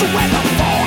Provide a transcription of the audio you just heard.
you in the fall.